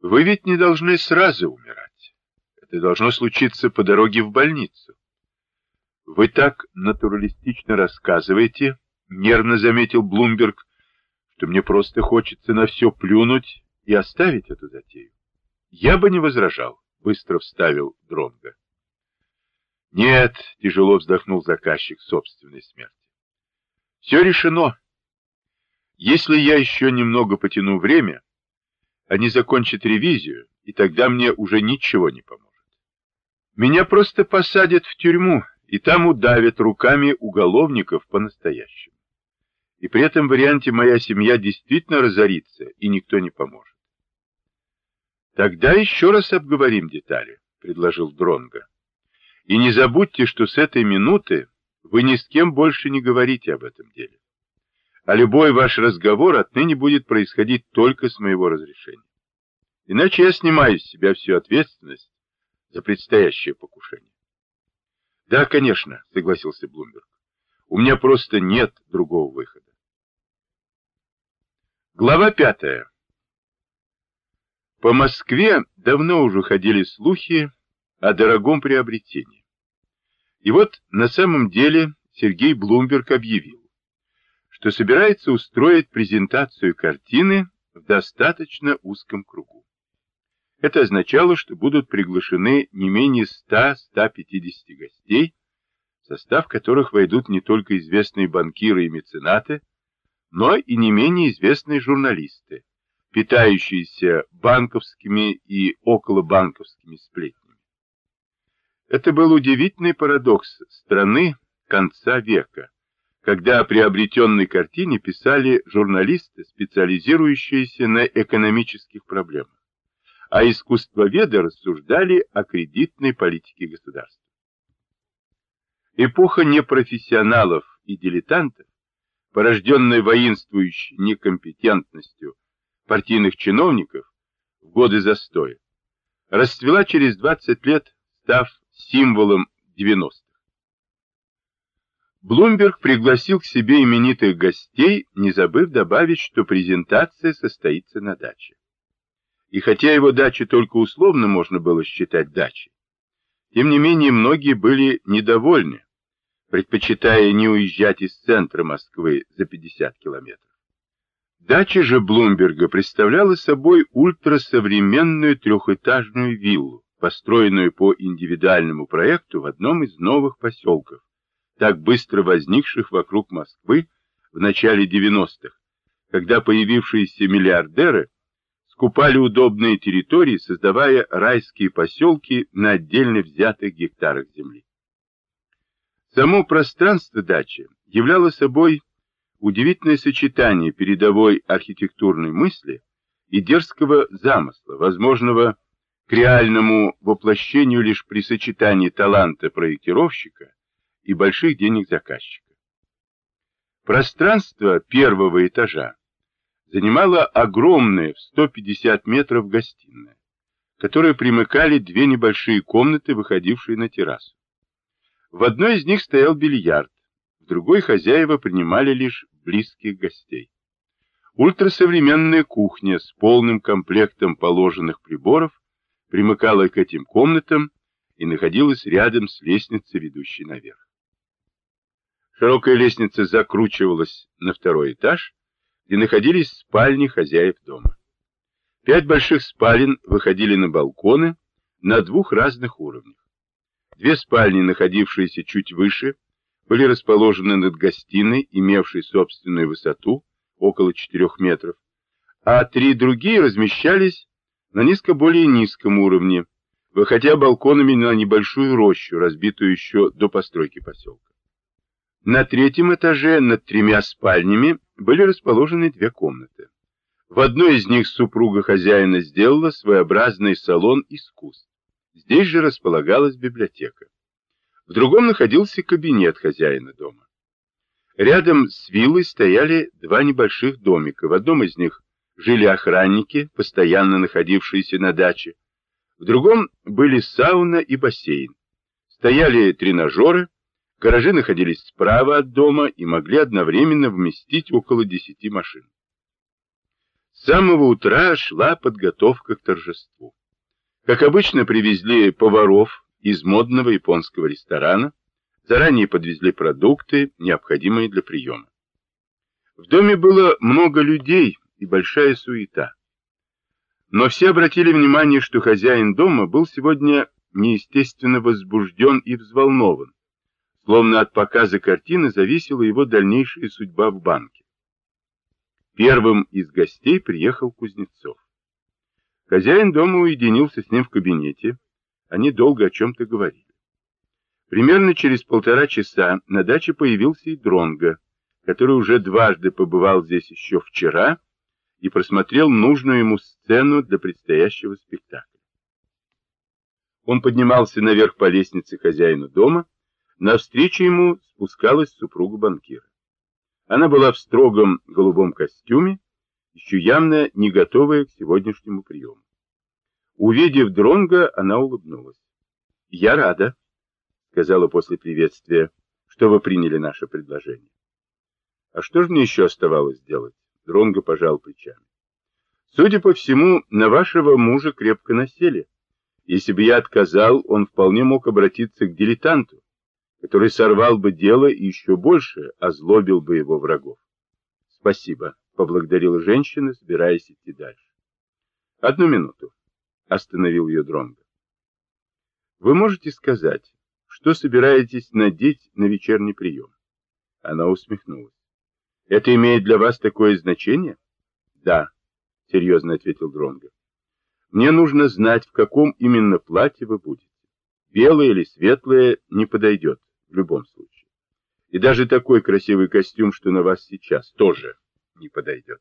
Вы ведь не должны сразу умирать. Это должно случиться по дороге в больницу. Вы так натуралистично рассказываете, нервно заметил Блумберг, что мне просто хочется на все плюнуть и оставить эту затею. Я бы не возражал, быстро вставил Дронга. Нет, тяжело вздохнул заказчик собственной смерти. Все решено. Если я еще немного потяну время, они закончат ревизию, и тогда мне уже ничего не поможет. Меня просто посадят в тюрьму, и там удавят руками уголовников по-настоящему. И при этом варианте моя семья действительно разорится, и никто не поможет. Тогда еще раз обговорим детали, предложил Дронга. И не забудьте, что с этой минуты вы ни с кем больше не говорите об этом деле а любой ваш разговор отныне будет происходить только с моего разрешения. Иначе я снимаю с себя всю ответственность за предстоящее покушение. Да, конечно, согласился Блумберг. У меня просто нет другого выхода. Глава пятая. По Москве давно уже ходили слухи о дорогом приобретении. И вот на самом деле Сергей Блумберг объявил, что собирается устроить презентацию картины в достаточно узком кругу. Это означало, что будут приглашены не менее 100-150 гостей, в состав которых войдут не только известные банкиры и меценаты, но и не менее известные журналисты, питающиеся банковскими и околобанковскими сплетнями. Это был удивительный парадокс страны конца века, когда о приобретенной картине писали журналисты, специализирующиеся на экономических проблемах, а искусствоведы рассуждали о кредитной политике государства. Эпоха непрофессионалов и дилетантов, порожденная воинствующей некомпетентностью партийных чиновников в годы застоя, расцвела через 20 лет, став символом 90-х. Блумберг пригласил к себе именитых гостей, не забыв добавить, что презентация состоится на даче. И хотя его дачу только условно можно было считать дачей, тем не менее многие были недовольны, предпочитая не уезжать из центра Москвы за 50 километров. Дача же Блумберга представляла собой ультрасовременную трехэтажную виллу, построенную по индивидуальному проекту в одном из новых поселков, так быстро возникших вокруг Москвы в начале 90-х, когда появившиеся миллиардеры скупали удобные территории, создавая райские поселки на отдельно взятых гектарах земли. Само пространство дачи являло собой удивительное сочетание передовой архитектурной мысли и дерзкого замысла, возможного к реальному воплощению лишь при сочетании таланта проектировщика и больших денег заказчика. Пространство первого этажа занимало огромное в 150 метров гостиная, которой примыкали две небольшие комнаты, выходившие на террасу. В одной из них стоял бильярд, в другой хозяева принимали лишь близких гостей. Ультрасовременная кухня с полным комплектом положенных приборов примыкала к этим комнатам и находилась рядом с лестницей, ведущей наверх. Широкая лестница закручивалась на второй этаж, где находились спальни хозяев дома. Пять больших спален выходили на балконы на двух разных уровнях. Две спальни, находившиеся чуть выше, были расположены над гостиной, имевшей собственную высоту, около 4 метров, а три другие размещались на низко более низком уровне, выходя балконами на небольшую рощу, разбитую еще до постройки поселка. На третьем этаже над тремя спальнями были расположены две комнаты. В одной из них супруга хозяина сделала своеобразный салон искусств. Здесь же располагалась библиотека. В другом находился кабинет хозяина дома. Рядом с виллой стояли два небольших домика. В одном из них жили охранники, постоянно находившиеся на даче. В другом были сауна и бассейн. Стояли тренажеры, Гаражи находились справа от дома и могли одновременно вместить около 10 машин. С самого утра шла подготовка к торжеству. Как обычно, привезли поваров из модного японского ресторана, заранее подвезли продукты, необходимые для приема. В доме было много людей и большая суета. Но все обратили внимание, что хозяин дома был сегодня неестественно возбужден и взволнован, словно от показа картины зависела его дальнейшая судьба в банке. Первым из гостей приехал Кузнецов. Хозяин дома уединился с ним в кабинете, они долго о чем-то говорили. Примерно через полтора часа на даче появился и Дронго, который уже дважды побывал здесь еще вчера и просмотрел нужную ему сцену для предстоящего спектакля. Он поднимался наверх по лестнице хозяину дома, навстречу ему спускалась супруга банкира. Она была в строгом голубом костюме, еще явно не готовая к сегодняшнему приему. Увидев Дронга, она улыбнулась. «Я рада», — сказала после приветствия, — «что вы приняли наше предложение». «А что же мне еще оставалось делать?» Дронго пожал плечами. «Судя по всему, на вашего мужа крепко насели. Если бы я отказал, он вполне мог обратиться к дилетанту, который сорвал бы дело и еще больше озлобил бы его врагов. «Спасибо», — поблагодарила женщина, собираясь идти дальше. «Одну минуту», — остановил ее Дронго. «Вы можете сказать, что собираетесь надеть на вечерний прием?» Она усмехнулась. Это имеет для вас такое значение? Да, серьезно ответил Дронго. Мне нужно знать, в каком именно платье вы будете. Белое или светлое не подойдет в любом случае. И даже такой красивый костюм, что на вас сейчас, тоже не подойдет.